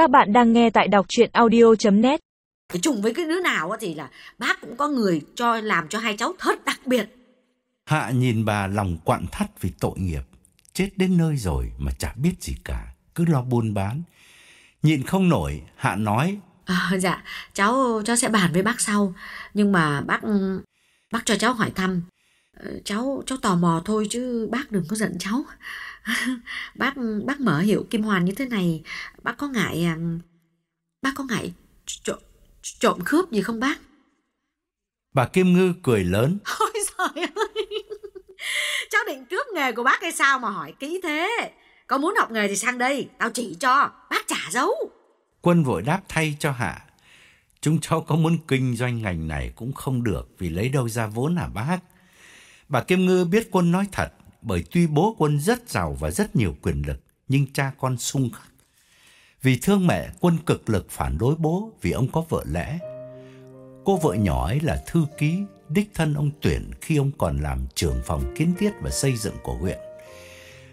Các bạn đang nghe tại đọc chuyện audio.net Cái chung với cái đứa nào á thì là bác cũng có người cho làm cho hai cháu thất đặc biệt. Hạ nhìn bà lòng quặn thắt vì tội nghiệp. Chết đến nơi rồi mà chả biết gì cả. Cứ lo buôn bán. Nhịn không nổi, Hạ nói. À, dạ, cháu cháu sẽ bàn với bác sau. Nhưng mà bác bác cho cháu hỏi thăm. Cháu cháu tò mò thôi chứ bác đừng có giận cháu. bác bác mở hiệu kim hoàn như thế này, bác có ngại à, bác có ngại trộm trộm cướp gì không bác? Bà Kim Ngư cười lớn. Ôi trời ơi! Cháu định cướp nghề của bác hay sao mà hỏi kỹ thế? Có muốn học nghề thì sang đây, tao chỉ cho, bác trả dấu. Quân vội đáp thay cho Hạ. Chúng cháu có muốn kinh doanh ngành này cũng không được vì lấy đâu ra vốn hả bác? Bà Kim Ngư biết quân nói thật bởi tuy bố quân rất giàu và rất nhiều quyền lực nhưng cha con xung khắc. Vì thương mẹ, quân cực lực phản đối bố vì ông có vợ lẽ. Cô vợ nhỏ ấy là thư ký, đích thân ông tuyển khi ông còn làm trưởng phòng kiến thiết và xây dựng của huyện.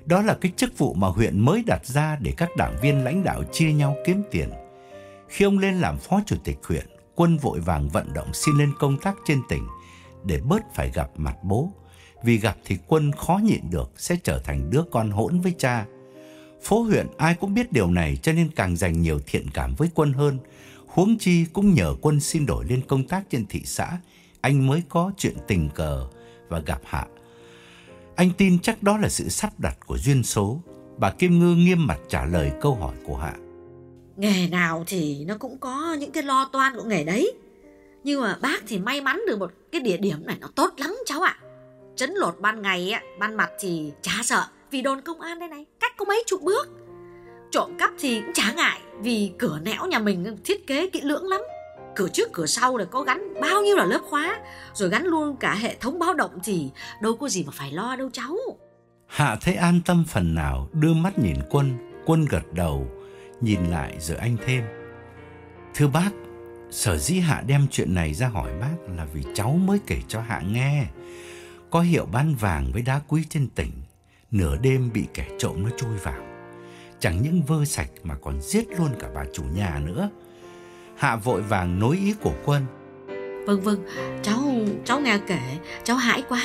Đó là cái chức vụ mà huyện mới đặt ra để các đảng viên lãnh đạo chia nhau kiếm tiền. Khi ông lên làm phó chủ tịch huyện, quân vội vàng vận động xin lên công tác trên tỉnh để bớt phải gặp mặt bố. Vì gặp thì quân khó nhịn được sẽ trở thành đứa con hỗn với cha. Phố huyện ai cũng biết điều này cho nên càng dành nhiều thiện cảm với quân hơn. Huống chi cũng nhờ quân xin đổi lên công tác trên thị xã, anh mới có chuyện tình cờ và gặp Hạ. Anh tin chắc đó là sự sắp đặt của duyên số. Bà Kim Ngư nghiêm mặt trả lời câu hỏi của Hạ. Nghề nào thì nó cũng có những cái lo toan của nghề đấy. Nhưng mà bác thì may mắn được một cái địa điểm này nó tốt lắm cháu ạ. Chấn lột ban ngày á, ban mặt thì chả sợ vì đồn công an đây này, cách có mấy chục bước. Trộm cắp thì cũng chả ngại vì cửa nẻo nhà mình thiết kế kỹ lưỡng lắm. Cửa trước cửa sau là có gắn bao nhiêu là lớp khóa, rồi gắn luôn cả hệ thống báo động thì đâu có gì mà phải lo đâu cháu. Hạ thấy an tâm phần nào, đưa mắt nhìn quân, quân gật đầu, nhìn lại rồi anh thêm. Thưa bác, sở dĩ Hạ đem chuyện này ra hỏi bác là vì cháu mới kể cho Hạ nghe. Có hiệu bán vàng với đá quý trên tỉnh, nửa đêm bị kẻ trộm nó chui vào. Chẳng những vơ sạch mà còn giết luôn cả bà chủ nhà nữa. Hạ vội vàng nối ý của quân. Vâng vâng, cháu cháu nghe kể, cháu hãi quá.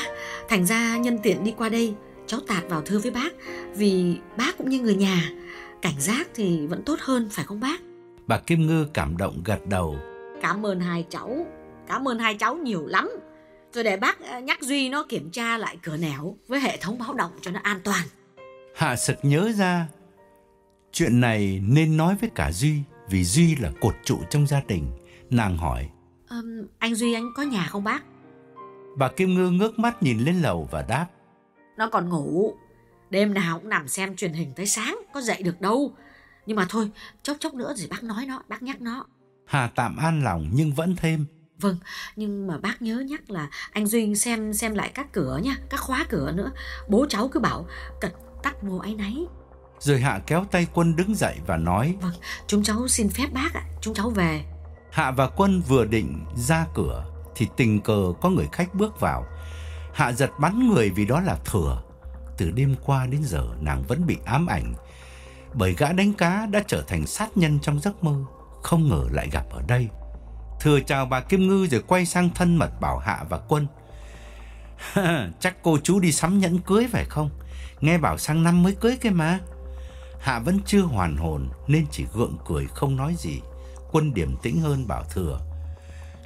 Thành ra nhân tiện đi qua đây, cháu tạt vào thưa với bác vì bác cũng như người nhà, cảnh giác thì vẫn tốt hơn phải không bác? Bà Kim Ngư cảm động gật đầu. Cảm ơn hai cháu, cảm ơn hai cháu nhiều lắm. Rồi để bác ờ, nhắc Duy nó kiểm tra lại cửa nẻo với hệ thống báo động cho nó an toàn. Hạ sực nhớ ra chuyện này nên nói với cả Duy vì Duy là cột trụ trong gia đình. Nàng hỏi, Ừm, anh Duy anh có nhà không bác? bà Kim Ngư ngước mắt nhìn lên lầu và đáp. Nó còn ngủ, đêm nào cũng nằm xem truyền hình tới sáng, có dậy được đâu. Nhưng mà thôi, chốc chốc nữa rồi bác nói nó, bác nhắc nó. Hà tạm an lòng nhưng vẫn thêm. Vâng, nhưng mà bác nhớ nhắc là anh Duy xem xem lại các cửa nha, các khóa cửa nữa. Bố cháu cứ bảo cẩn tắt vô áy náy. Rồi Hạ kéo tay quân đứng dậy và nói. Vâng, chúng cháu xin phép bác ạ, chúng cháu về. Hạ và quân vừa định ra cửa thì tình cờ có người khách bước vào. Hạ giật bắn người vì đó là thừa. Từ đêm qua đến giờ nàng vẫn bị ám ảnh. Bởi gã đánh cá đã trở thành sát nhân trong giấc mơ. Không ngờ lại gặp ở đây. Thừa chào bà Kim Ngư rồi quay sang thân mật bảo Hạ và quân. Chắc cô chú đi sắm nhẫn cưới phải không? Nghe bảo sang năm mới cưới kia mà. Hạ vẫn chưa hoàn hồn nên chỉ gượng cười không nói gì. Quân điềm tĩnh hơn bảo Thừa.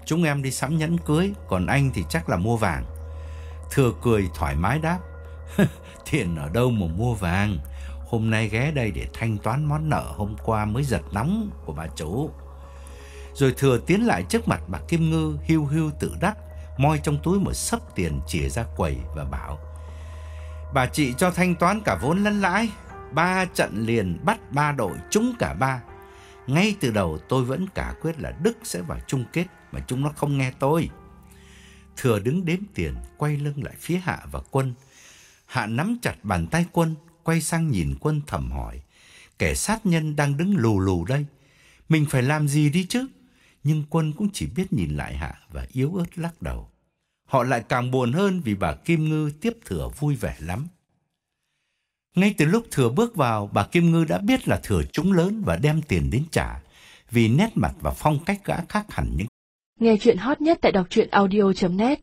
Chúng em đi sắm nhẫn cưới, còn anh thì chắc là mua vàng. Thừa cười thoải mái đáp. thiện ở đâu mà mua vàng? Hôm nay ghé đây để thanh toán món nợ hôm qua mới giật nóng của bà chủ. Rồi Thừa tiến lại trước mặt bà Kim Ngư hiu hiu tự đắc, moi trong túi một sấp tiền chìa ra quầy và bảo. Bà chị cho thanh toán cả vốn lẫn lãi. Ba trận liền bắt ba đội trúng cả ba. Ngay từ đầu tôi vẫn cả quyết là Đức sẽ vào chung kết mà chúng nó không nghe tôi. Thừa đứng đếm tiền, quay lưng lại phía Hạ và Quân. Hạ nắm chặt bàn tay Quân, quay sang nhìn Quân thầm hỏi. Kẻ sát nhân đang đứng lù lù đây. Mình phải làm gì đi chứ? Nhưng Quân cũng chỉ biết nhìn lại Hạ và yếu ớt lắc đầu. Họ lại càng buồn hơn vì bà Kim Ngư tiếp thừa vui vẻ lắm. Ngay từ lúc Thừa bước vào, bà Kim Ngư đã biết là Thừa trúng lớn và đem tiền đến trả, vì nét mặt và phong cách gã khác hẳn những Nghe chuyện hot nhất tại đọc truyện audio.net